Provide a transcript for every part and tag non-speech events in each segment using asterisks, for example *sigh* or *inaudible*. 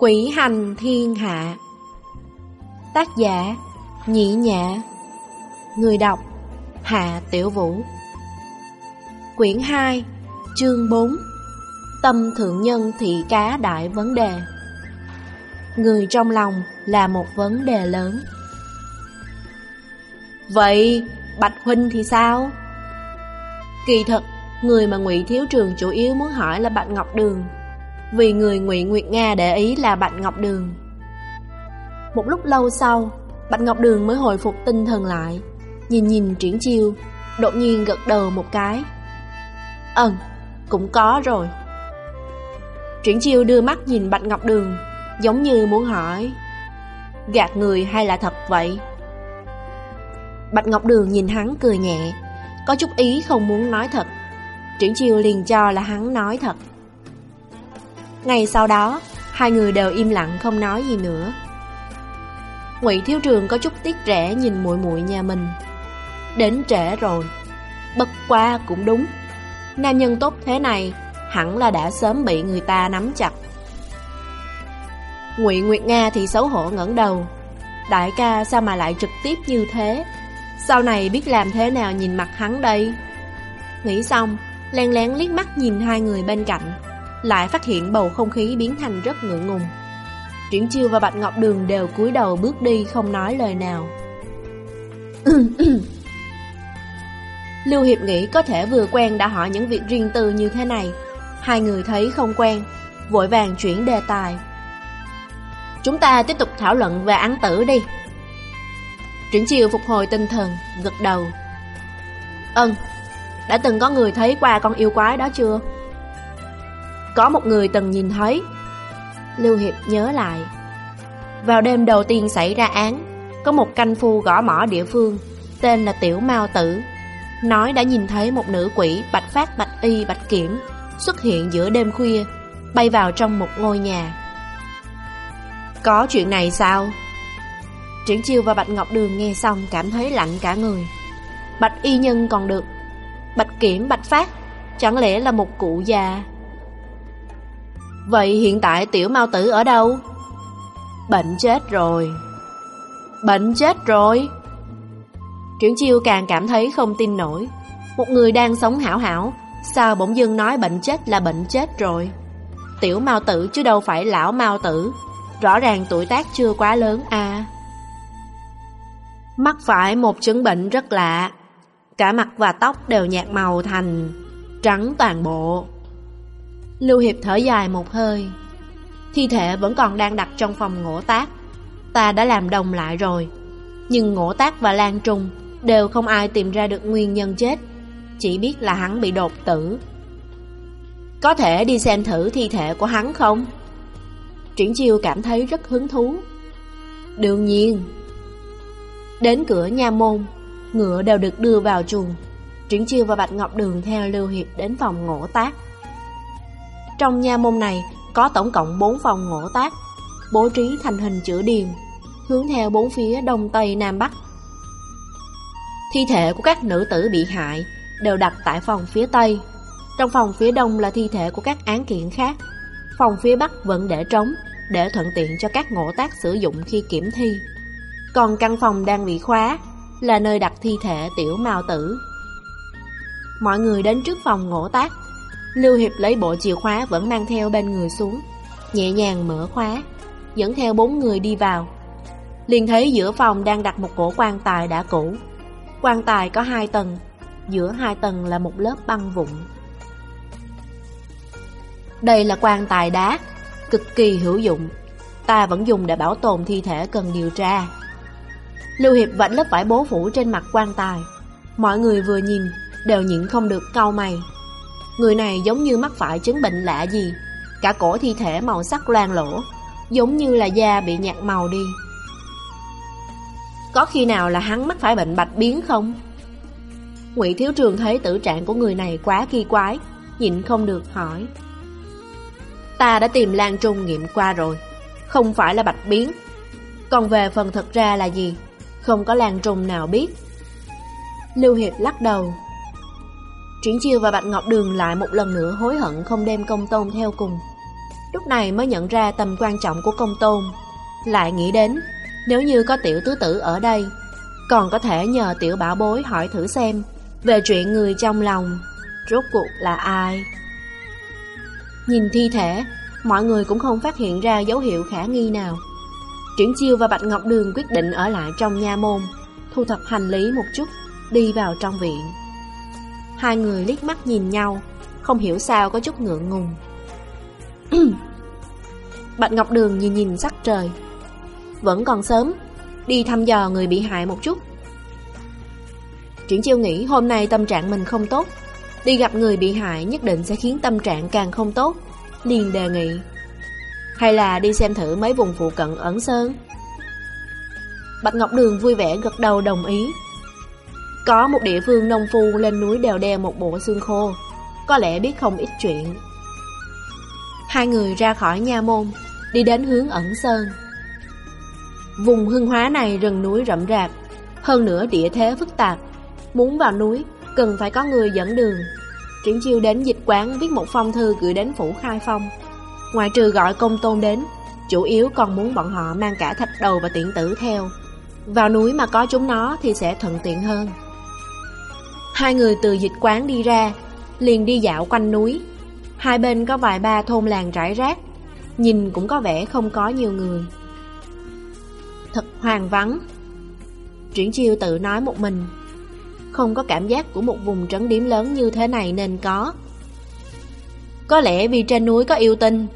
Quỷ hành thiên hạ. Tác giả Nhĩ Nhã. Người đọc Hạ Tiểu Vũ. Quyển 2 Chương 4 Tâm thượng nhân thị cá đại vấn đề. Người trong lòng là một vấn đề lớn. Vậy Bạch Huynh thì sao? Kỳ thật, người mà ngụy Thiếu Trường chủ yếu muốn hỏi là Bạch Ngọc Đường. Vì người ngụy Nguyệt Nga để ý là Bạch Ngọc Đường. Một lúc lâu sau, Bạch Ngọc Đường mới hồi phục tinh thần lại Nhìn nhìn triển chiêu Đột nhiên gật đầu một cái. Ừm, cũng có rồi. Triển chiêu đưa mắt nhìn Bạch Ngọc Đường Giống như muốn hỏi Gạt người hay là thật vậy? Bạch Ngọc Đường nhìn hắn cười nhẹ Có chút ý không muốn nói thật. Triển chiêu liền cho là hắn nói thật. Ngày sau đó, Hai người đều im lặng không nói gì nữa. Ngụy Thiếu Trường có chút tiếc rẻ nhìn muội muội nhà mình. Đến trễ rồi, Bất qua cũng đúng. Nam nhân tốt thế này, Hẳn là đã sớm bị người ta nắm chặt. Ngụy Nguyệt Nga thì xấu hổ ngẩng đầu. Đại ca sao mà lại trực tiếp như thế? Sau này biết làm thế nào nhìn mặt hắn đây? Nghĩ xong Len lén liếc mắt nhìn hai người bên cạnh. Lại phát hiện bầu không khí biến thành rất ngượng ngùng. Triển Chiêu và Bạch Ngọc Đường đều cúi đầu bước đi, không nói lời nào. *coughs* Lưu Hiệp nghĩ có thể vừa quen đã hỏi những việc riêng tư như thế này. Hai người thấy không quen, Vội vàng chuyển đề tài. Chúng ta tiếp tục thảo luận về án tử đi. Triển chiều phục hồi tinh thần, Gật đầu. Ân Đã từng có người thấy qua con yêu quái đó chưa? Có một người từng nhìn thấy. Lưu Hiệp nhớ lại. Vào đêm đầu tiên xảy ra án, Có một canh phu gõ mỏ địa phương, Tên là Tiểu Mao Tử. Nói đã nhìn thấy một nữ quỷ Bạch Phát Bạch Y Bạch Kiểm Xuất hiện giữa đêm khuya, Bay vào trong một ngôi nhà. Có chuyện này sao? Triển Chiêu và Bạch Ngọc Đường nghe xong cảm thấy lạnh cả người. Bạch Y Nhân còn được, Bạch Kiểm, Bạch Phát, Chẳng lẽ là một cụ già? Vậy hiện tại tiểu mao tử ở đâu? Bệnh chết rồi. Bệnh chết rồi? Triển chiêu càng cảm thấy không tin nổi. Một người đang sống hảo hảo Sao bỗng dưng nói bệnh chết là bệnh chết rồi? Tiểu mao tử chứ đâu phải lão mao tử. Rõ ràng tuổi tác chưa quá lớn à. Mắc phải một chứng bệnh rất lạ. Cả mặt và tóc đều nhạt màu thành Trắng toàn bộ Lưu Hiệp thở dài một hơi. Thi thể vẫn còn đang đặt trong phòng ngỗ tác. Ta đã làm đồng lại rồi. Nhưng ngỗ tác và Lan Trung Đều không ai tìm ra được nguyên nhân chết. Chỉ biết là hắn bị đột tử. Có thể đi xem thử thi thể của hắn không? Triển Chiêu cảm thấy rất hứng thú. Đương nhiên. Đến cửa nha môn, Ngựa đều được đưa vào chuồng. Triển Chiêu và Bạch Ngọc Đường theo Lưu Hiệp đến phòng ngỗ tác. Trong nha môn này có tổng cộng 4 phòng ngộ tác Bố trí thành hình chữ điền Hướng theo bốn phía đông tây nam bắc Thi thể của các nữ tử bị hại đều đặt tại phòng phía Tây. Trong phòng phía Đông là thi thể của các án kiện khác. Phòng phía Bắc vẫn để trống, để thuận tiện cho các ngộ tác sử dụng khi kiểm thi. Còn căn phòng đang bị khóa là nơi đặt thi thể tiểu mao tử. Mọi người đến trước phòng ngộ tác. Lưu Hiệp lấy bộ chìa khóa vẫn mang theo bên người xuống, nhẹ nhàng mở khóa, dẫn theo bốn người đi vào. Liền thấy giữa phòng đang đặt một cổ quan tài đã cũ, quan tài có hai tầng, giữa hai tầng là một lớp băng vụn. Đây là quan tài đá, cực kỳ hữu dụng, ta vẫn dùng để bảo tồn thi thể cần điều tra. Lưu Hiệp vạch lớp vải bố phủ trên mặt quan tài, mọi người vừa nhìn đều nhịn không được cau mày. Người này giống như mắc phải chứng bệnh lạ gì, cả cổ thi thể màu sắc loang lỗ, giống như là da bị nhạt màu đi. Có khi nào là hắn mắc phải bệnh bạch biến không? Ngụy Thiếu Trường thấy tử trạng của người này quá kỳ quái, nhịn không được hỏi. Ta đã tìm Lan Trung nghiệm qua rồi, không phải là bạch biến. Còn về phần thật ra là gì, không có Lan Trung nào biết. Lưu Hiệp lắc đầu. Triển Chiêu và Bạch Ngọc Đường lại một lần nữa hối hận không đem công tôn theo cùng. Lúc này mới nhận ra tầm quan trọng của công tôn. Lại nghĩ đến, Nếu như có tiểu tứ tử ở đây, Còn có thể nhờ tiểu bảo bối hỏi thử xem Về chuyện người trong lòng, Rốt cuộc là ai. Nhìn thi thể, Mọi người cũng không phát hiện ra dấu hiệu khả nghi nào. Triển Chiêu và Bạch Ngọc Đường quyết định ở lại trong nha môn, Thu thập hành lý một chút, Đi vào trong viện. Hai người liếc mắt nhìn nhau, Không hiểu sao có chút ngượng ngùng. *clears throat* Bạch Ngọc Đường nhìn nhìn sắc trời. Vẫn còn sớm, Đi thăm dò người bị hại một chút. Triển Chiêu nghĩ hôm nay tâm trạng mình không tốt, Đi gặp người bị hại nhất định sẽ khiến tâm trạng càng không tốt, liền đề nghị. Hay là đi xem thử mấy vùng phụ cận ẩn sơn Bạch Ngọc Đường vui vẻ gật đầu đồng ý. Có một địa phương nông phu lên núi đèo đeo một bộ xương khô. Có lẽ biết không ít chuyện. Hai người ra khỏi nha môn, Đi đến hướng ẩn sơn. Vùng hương hóa này rừng núi rậm rạp, Hơn nữa địa thế phức tạp. Muốn vào núi, Cần phải có người dẫn đường. Triển chiêu đến dịch quán viết một phong thư gửi đến phủ khai phong. Ngoài trừ gọi công tôn đến, Chủ yếu còn muốn bọn họ mang cả thạch đầu và tiện tử theo. Vào núi mà có chúng nó thì sẽ thuận tiện hơn. Hai người từ dịch quán đi ra, Liền đi dạo quanh núi. Hai bên có vài ba thôn làng rải rác, Nhìn cũng có vẻ không có nhiều người. Thật hoang vắng. Triển chiêu tự nói một mình, Không có cảm giác của một vùng trấn điểm lớn như thế này nên có. Có lẽ vì trên núi có yêu tinh.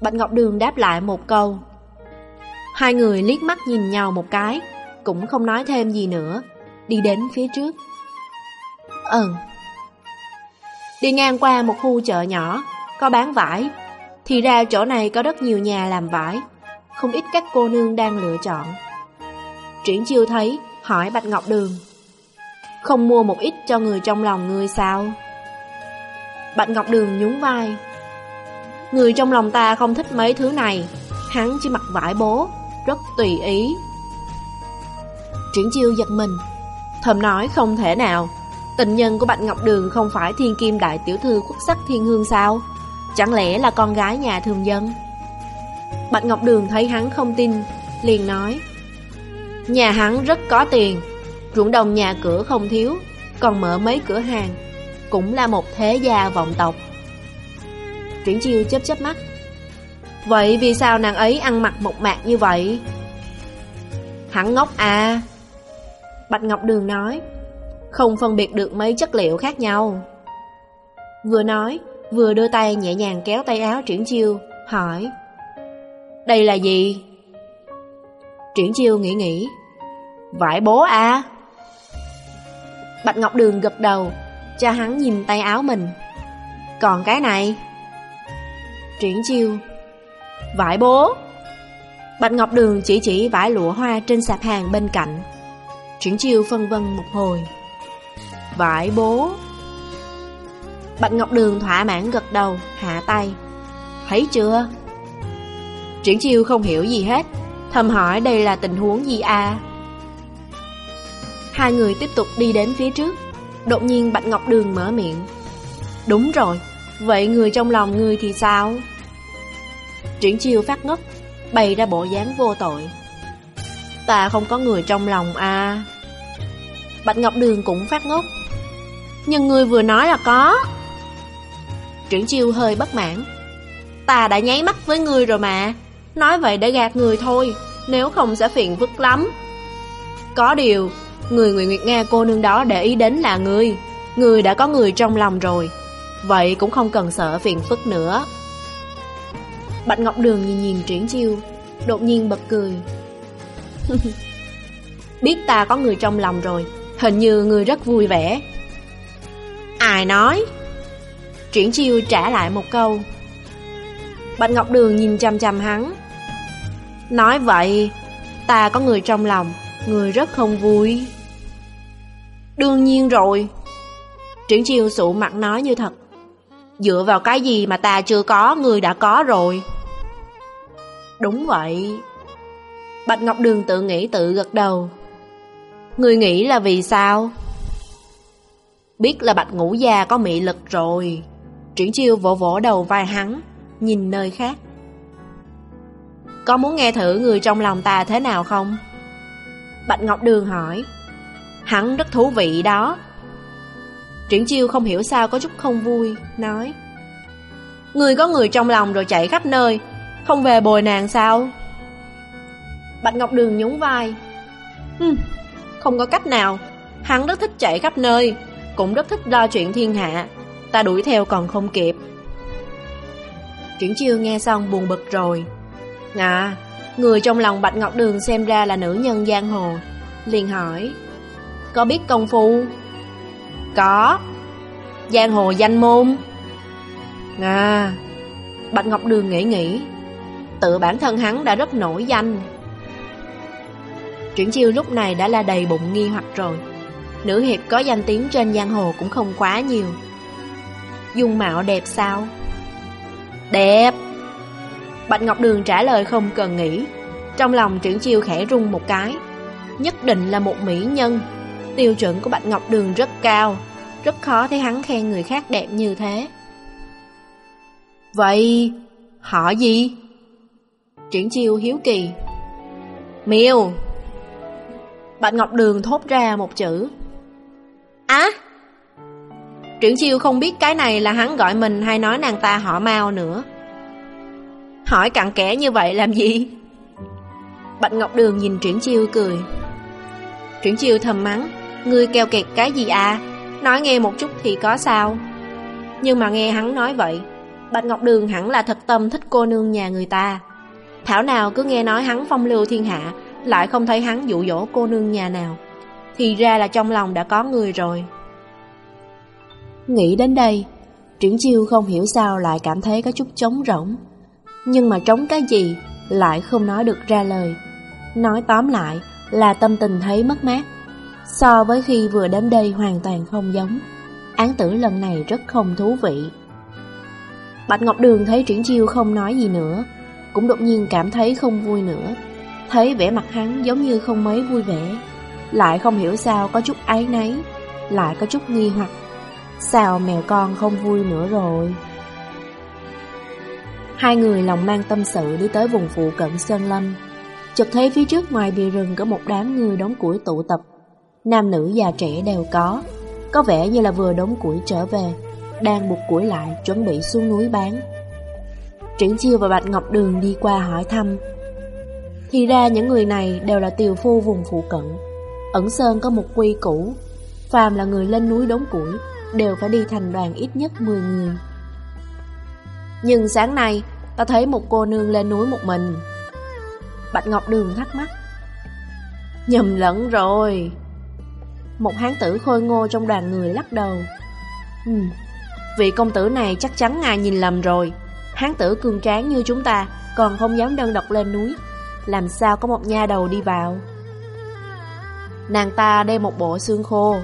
Bạch Ngọc Đường đáp lại một câu. Hai người liếc mắt nhìn nhau một cái, Cũng không nói thêm gì nữa, Đi đến phía trước. Ừ. Đi ngang qua một khu chợ nhỏ, Có bán vải. Thì ra chỗ này có rất nhiều nhà làm vải. Không ít các cô nương đang lựa chọn. Triển chiêu thấy, Hỏi Bạch Ngọc Đường. Không mua một ít cho người trong lòng ngươi sao? Bạch Ngọc Đường nhún vai. Người trong lòng ta không thích mấy thứ này. Hắn chỉ mặc vải bố, Rất tùy ý. Triển chiêu giật mình. Thầm nói không thể nào. Tình nhân của Bạch Ngọc Đường không phải thiên kim đại tiểu thư quốc sắc thiên hương sao? Chẳng lẽ là con gái nhà thường dân? Bạch Ngọc Đường thấy hắn không tin, liền nói Nhà hắn rất có tiền, ruộng đồng nhà cửa không thiếu, còn mở mấy cửa hàng, cũng là một thế gia vọng tộc. Triển chiêu chớp chớp mắt Vậy vì sao nàng ấy ăn mặc một mạc như vậy? Hắn ngốc à Bạch Ngọc Đường nói không phân biệt được mấy chất liệu khác nhau. Vừa nói, vừa đưa tay nhẹ nhàng kéo tay áo Triển Chiêu, hỏi Đây là gì? Triển Chiêu nghĩ nghĩ Vải bố à? Bạch Ngọc Đường gật đầu, cho hắn nhìn tay áo mình. Còn cái này? Triển Chiêu Vải bố Bạch Ngọc Đường chỉ chỉ vải lụa hoa trên sạp hàng bên cạnh. Triển Chiêu phân vân một hồi. Vải bố. Bạch Ngọc Đường thỏa mãn gật đầu, Hạ tay. Thấy chưa? Triển chiêu không hiểu gì hết, Thầm hỏi đây là tình huống gì à? Hai người tiếp tục đi đến phía trước. Đột nhiên Bạch Ngọc Đường mở miệng. Đúng rồi, Vậy người trong lòng người thì sao? Triển chiêu phát ngốc, Bày ra bộ dáng vô tội. Ta không có người trong lòng à? Bạch Ngọc Đường cũng phát ngốc nhưng người vừa nói là có. Triển chiêu hơi bất mãn. Ta đã nháy mắt với người rồi mà. Nói vậy để gạt người thôi, Nếu không sẽ phiền phức lắm. Có điều, Người Nguyệt Nguyệt Nga cô nương đó để ý đến là người. Người đã có người trong lòng rồi. Vậy cũng không cần sợ phiền phức nữa. Bạch Ngọc Đường nhìn nhìn triển chiêu, Đột nhiên bật cười. cười. *laughs* Biết ta có người trong lòng rồi, Hình như người rất vui vẻ. Ai nói? Triển chiêu trả lại một câu. Bạch Ngọc Đường nhìn chăm chăm hắn. Nói vậy, ta có người trong lòng, người rất không vui. Đương nhiên rồi. Triển chiêu sụ mặt nói như thật. Dựa vào cái gì mà ta chưa có, người đã có rồi. Đúng vậy. Bạch Ngọc Đường tự nghĩ tự gật đầu. Người nghĩ là vì sao? Biết là bạch ngũ già có mị lực rồi Triển chiêu vỗ vỗ đầu vai hắn nhìn nơi khác. Có muốn nghe thử người trong lòng ta thế nào không? Bạch Ngọc Đường hỏi. Hắn rất thú vị đó. Triển chiêu không hiểu sao có chút không vui, nói. Người có người trong lòng rồi chạy khắp nơi, không về bồi nàng sao? Bạch Ngọc Đường nhún vai. Không có cách nào, hắn rất thích chạy khắp nơi, cũng rất thích lo chuyện thiên hạ. Ta đuổi theo còn không kịp. Triển chiêu nghe xong buồn bực rồi. À, người trong lòng Bạch Ngọc Đường xem ra là nữ nhân giang hồ. Liền hỏi, có biết công phu? Có. Giang hồ danh môn. À, Bạch Ngọc Đường nghĩ nghĩ, tự bản thân hắn đã rất nổi danh. Triển chiêu lúc này đã là đầy bụng nghi hoặc rồi. Nữ hiệp có danh tiếng trên giang hồ cũng không quá nhiều. Dung mạo đẹp sao? Đẹp! Bạch Ngọc Đường trả lời không cần nghĩ. Trong lòng triển chiêu khẽ rung một cái. Nhất định là một mỹ nhân. Tiêu chuẩn của Bạch Ngọc Đường rất cao. Rất khó thấy hắn khen người khác đẹp như thế. Vậy, họ gì? Triển chiêu hiếu kỳ. Miêu! Bạch Ngọc Đường thốt ra một chữ. Á! Triển chiêu không biết cái này là hắn gọi mình hay nói nàng ta họ mau nữa. Hỏi cặn kẽ như vậy làm gì? Bạch Ngọc Đường nhìn Triển chiêu cười. Triển chiêu thầm mắng, ngươi keo kẹt cái gì à? Nói nghe một chút thì có sao? Nhưng mà nghe hắn nói vậy, Bạch Ngọc Đường hẳn là thật tâm thích cô nương nhà người ta. Thảo nào cứ nghe nói hắn phong lưu thiên hạ, lại không thấy hắn dụ dỗ cô nương nhà nào. Thì ra là trong lòng đã có người rồi. Nghĩ đến đây, Triển Chiêu không hiểu sao lại cảm thấy có chút trống rỗng. Nhưng mà trống cái gì lại không nói được ra lời. Nói tóm lại là tâm tình thấy mất mát. So với khi vừa đến đây hoàn toàn không giống. Án tử lần này rất không thú vị. Bạch Ngọc Đường thấy Triển Chiêu không nói gì nữa, cũng đột nhiên cảm thấy không vui nữa. Thấy vẻ mặt hắn giống như không mấy vui vẻ, lại không hiểu sao có chút ái náy, lại có chút nghi hoặc. Sao mèo con không vui nữa rồi? Hai người lòng mang tâm sự đi tới vùng phụ cận Sơn Lâm. Chợt thấy phía trước ngoài bìa rừng có một đám người đóng củi tụ tập. Nam nữ già trẻ đều có, có vẻ như là vừa đóng củi trở về, đang buộc củi lại chuẩn bị xuống núi bán. Triển Chiêu và Bạch Ngọc Đường đi qua hỏi thăm. Thì ra những người này đều là tiều phu vùng phụ cận. Ẩn Sơn có một quy củ, phàm là người lên núi đống củi đều phải đi thành đoàn ít nhất 10 người. Nhưng sáng nay, ta thấy một cô nương lên núi một mình. Bạch Ngọc Đường thắc mắc. Nhầm lẫn rồi. Một hán tử khôi ngô trong đoàn người lắc đầu. Ừ, vị công tử này chắc chắn ngài nhìn lầm rồi. Hán tử cường tráng như chúng ta còn không dám đơn độc lên núi. Làm sao có một nha đầu đi vào? Nàng ta đem một bộ xương khô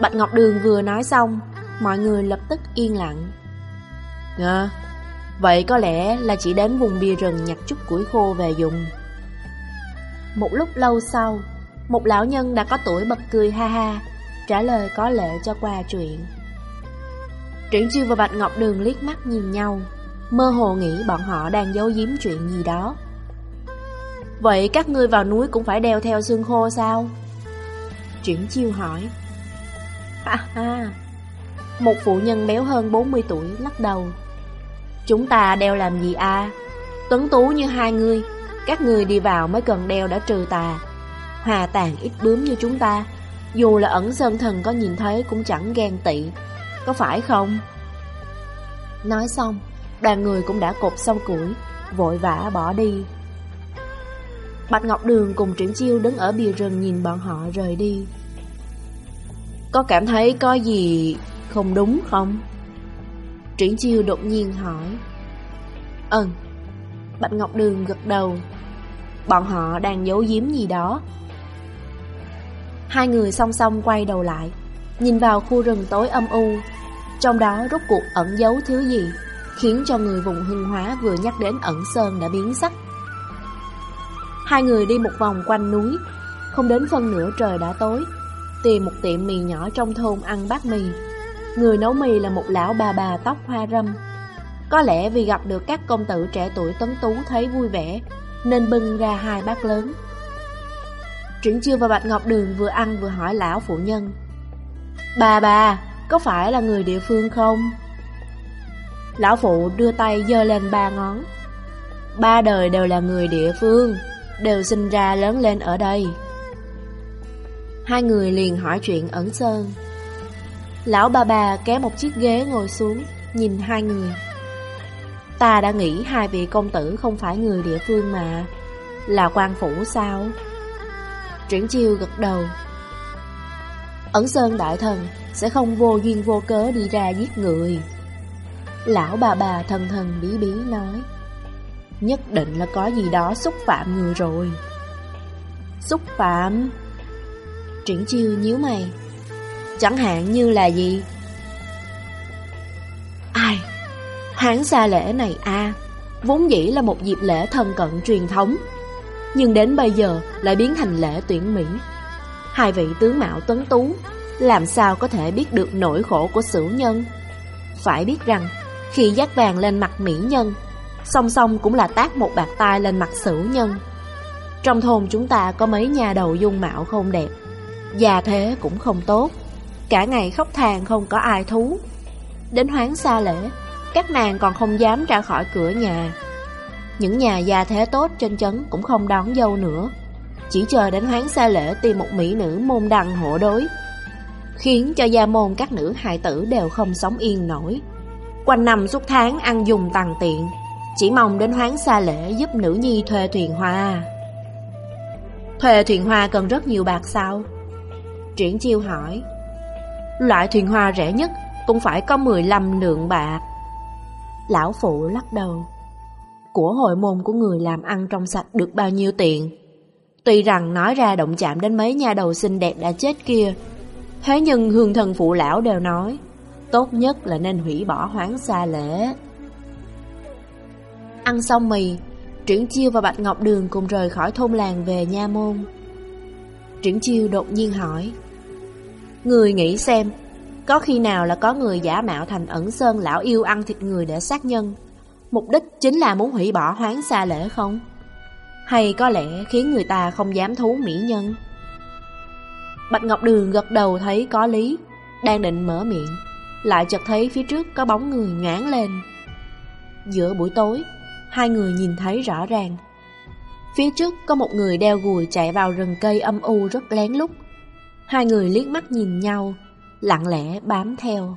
Bạch Ngọc Đường vừa nói xong, mọi người lập tức yên lặng. Ngờ, vậy có lẽ là chỉ đến vùng bia rừng nhặt chút củi khô về dùng. Một lúc lâu sau, một lão nhân đã có tuổi bật cười ha ha, trả lời có lệ cho qua chuyện. Triển Chiêu và Bạch Ngọc Đường liếc mắt nhìn nhau, mơ hồ nghĩ bọn họ đang giấu giếm chuyện gì đó. Vậy các ngươi vào núi cũng phải đeo theo xương khô sao? Triển Chiêu hỏi. Ha ha. Một phụ nhân béo hơn 40 tuổi lắc đầu. Chúng ta đeo làm gì a? Tuấn tú như hai người, các người đi vào mới cần đeo đã trừ tà. Hòa tàn ít bướm như chúng ta, dù là ẩn sơn thần có nhìn thấy cũng chẳng ghen tị, có phải không? Nói xong, đoàn người cũng đã cột xong củi, vội vã bỏ đi. Bạch Ngọc Đường cùng Triển Chiêu đứng ở bìa rừng nhìn bọn họ rời đi. Có cảm thấy có gì không đúng không? Triển chiêu đột nhiên hỏi. Ừm Bạch Ngọc Đường gật đầu. Bọn họ đang giấu giếm gì đó. Hai người song song quay đầu lại, Nhìn vào khu rừng tối âm u. Trong đó rốt cuộc ẩn giấu thứ gì, Khiến cho người vùng hưng hóa vừa nhắc đến ẩn sơn đã biến sắc. Hai người đi một vòng quanh núi. Không đến phân nửa trời đã tối Tìm một tiệm mì nhỏ trong thôn ăn bát mì. Người nấu mì là một lão bà bà tóc hoa râm. Có lẽ vì gặp được các công tử trẻ tuổi tấn tú thấy vui vẻ Nên bưng ra hai bát lớn. Triển Chiêu và Bạch Ngọc Đường vừa ăn vừa hỏi lão phụ nhân Bà bà, có phải là người địa phương không? Lão phụ đưa tay giơ lên ba ngón Ba đời đều là người địa phương. Đều sinh ra lớn lên ở đây. Hai người liền hỏi chuyện ẩn sơn Lão bà bà kéo một chiếc ghế ngồi xuống, Nhìn hai người. Ta đã nghĩ hai vị công tử không phải người địa phương mà. Là quan phủ sao? Triển chiêu gật đầu. Ẩn Sơn Đại Thần sẽ không vô duyên vô cớ đi ra giết người. Lão bà bà thần thần bí bí nói. Nhất định là có gì đó xúc phạm người rồi. Xúc phạm? Triển chiêu nhíu mày. Chẳng hạn như là gì? Ai? Hán xa lễ này a, Vốn dĩ là một dịp lễ thân cận truyền thống, Nhưng đến bây giờ lại biến thành lễ tuyển mỹ. Hai vị tướng mạo tuấn tú, Làm sao có thể biết được nỗi khổ của sử nhân? Phải biết rằng, Khi giác vàng lên mặt mỹ nhân Song song cũng là tác một bạc tai lên mặt sử nhân. Trong thôn chúng ta có mấy nhà đầu dung mạo không đẹp, Già thế cũng không tốt, Cả ngày khóc than không có ai thú. Đến hoáng xa lễ, Các nàng còn không dám ra khỏi cửa nhà. Những nhà già thế tốt trên chấn Cũng không đón dâu nữa, Chỉ chờ đến hoáng xa lễ tìm một mỹ nữ môn đăng hộ đối, Khiến cho gia môn các nữ hài tử đều không sống yên nổi. Quanh năm suốt tháng ăn dùng tàn tiện chỉ mong đến hoáng xa lễ giúp nữ nhi thuê thuyền hoa Thuê thuyền hoa cần rất nhiều bạc sao Triển chiêu hỏi Loại thuyền hoa rẻ nhất cũng phải có 15 lượng bạc. Lão phụ lắc đầu. Của hội môn của người làm ăn trong sạch được bao nhiêu tiền? Tuy rằng nói ra động chạm đến mấy nhà đầu xinh đẹp đã chết kia, thế nhưng hương thần phụ lão đều nói, tốt nhất là nên hủy bỏ hoáng xa lễ. Ăn xong mì, Triển Chiêu và Bạch Ngọc Đường cùng rời khỏi thôn làng về nha môn. Triển Chiêu đột nhiên hỏi, Người nghĩ xem, có khi nào là có người giả mạo thành ẩn sơn lão yêu ăn thịt người để sát nhân, mục đích chính là muốn hủy bỏ hoáng xa lễ không? Hay có lẽ khiến người ta không dám thú mỹ nhân? Bạch Ngọc Đường gật đầu thấy có lý, đang định mở miệng, lại chợt thấy phía trước có bóng người ngán lên. Giữa buổi tối, hai người nhìn thấy rõ ràng. Phía trước có một người đeo gùi chạy vào rừng cây âm u rất lén lút, Hai người liếc mắt nhìn nhau, lặng lẽ bám theo.